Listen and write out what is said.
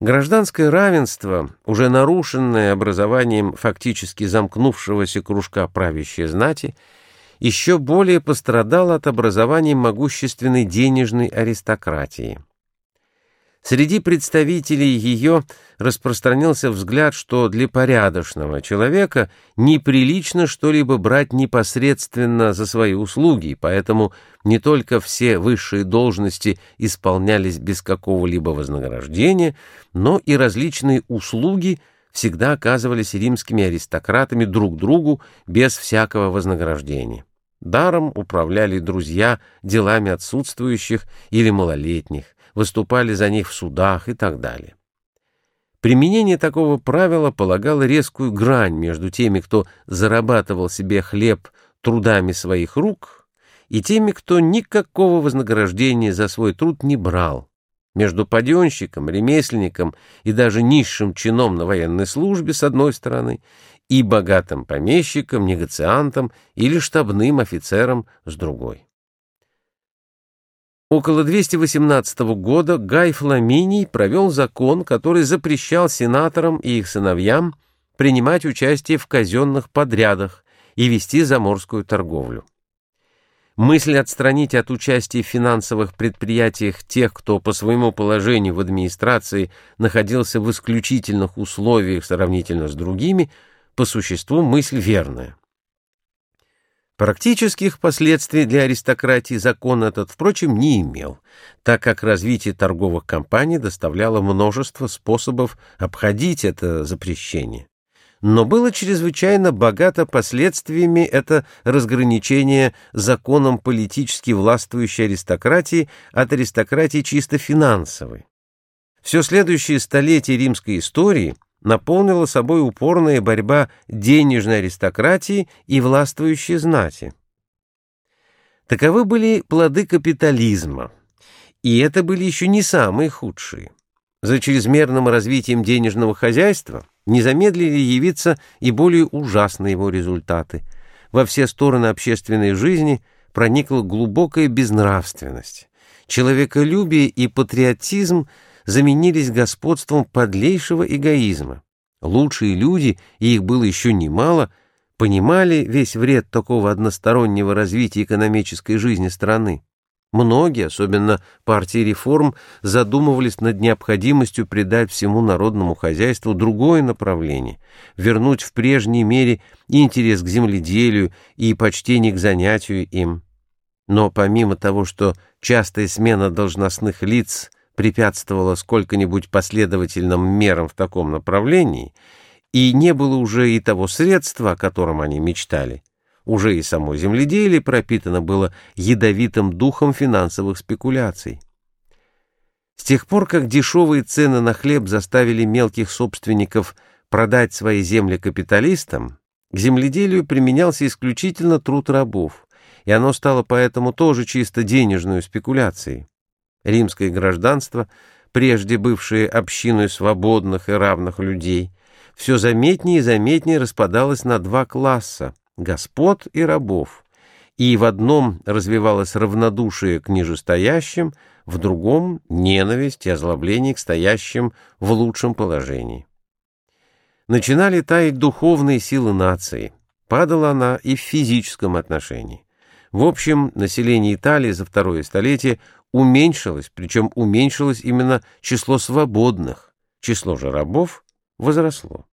Гражданское равенство, уже нарушенное образованием фактически замкнувшегося кружка правящей знати, еще более пострадало от образования могущественной денежной аристократии. Среди представителей ее распространился взгляд, что для порядочного человека неприлично что-либо брать непосредственно за свои услуги, поэтому не только все высшие должности исполнялись без какого-либо вознаграждения, но и различные услуги всегда оказывались римскими аристократами друг другу без всякого вознаграждения. Даром управляли друзья делами отсутствующих или малолетних, выступали за них в судах и так далее. Применение такого правила полагало резкую грань между теми, кто зарабатывал себе хлеб трудами своих рук, и теми, кто никакого вознаграждения за свой труд не брал, между паденщиком, ремесленником и даже низшим чином на военной службе с одной стороны и богатым помещиком, негациантом или штабным офицером с другой. Около 218 года Гай Фламиний провел закон, который запрещал сенаторам и их сыновьям принимать участие в казенных подрядах и вести заморскую торговлю. Мысль отстранить от участия в финансовых предприятиях тех, кто по своему положению в администрации находился в исключительных условиях сравнительно с другими, по существу мысль верная. Практических последствий для аристократии закон этот, впрочем, не имел, так как развитие торговых компаний доставляло множество способов обходить это запрещение. Но было чрезвычайно богато последствиями это разграничение законом политически властвующей аристократии от аристократии чисто финансовой. Все следующее столетие римской истории – наполнила собой упорная борьба денежной аристократии и властвующей знати. Таковы были плоды капитализма, и это были еще не самые худшие. За чрезмерным развитием денежного хозяйства не замедлили явиться и более ужасные его результаты. Во все стороны общественной жизни проникла глубокая безнравственность. Человеколюбие и патриотизм – заменились господством подлейшего эгоизма. Лучшие люди, и их было еще немало, понимали весь вред такого одностороннего развития экономической жизни страны. Многие, особенно партии реформ, задумывались над необходимостью придать всему народному хозяйству другое направление, вернуть в прежней мере интерес к земледелию и почтение к занятию им. Но помимо того, что частая смена должностных лиц препятствовало сколько-нибудь последовательным мерам в таком направлении, и не было уже и того средства, о котором они мечтали. Уже и само земледелие пропитано было ядовитым духом финансовых спекуляций. С тех пор, как дешевые цены на хлеб заставили мелких собственников продать свои земли капиталистам, к земледелию применялся исключительно труд рабов, и оно стало поэтому тоже чисто денежной спекуляцией римское гражданство, прежде бывшее общиной свободных и равных людей, все заметнее и заметнее распадалось на два класса — господ и рабов, и в одном развивалось равнодушие к нижестоящим, в другом — ненависть и озлобление к стоящим в лучшем положении. Начинали таять духовные силы нации, падала она и в физическом отношении. В общем, население Италии за второе столетие уменьшилось, причем уменьшилось именно число свободных, число же рабов возросло.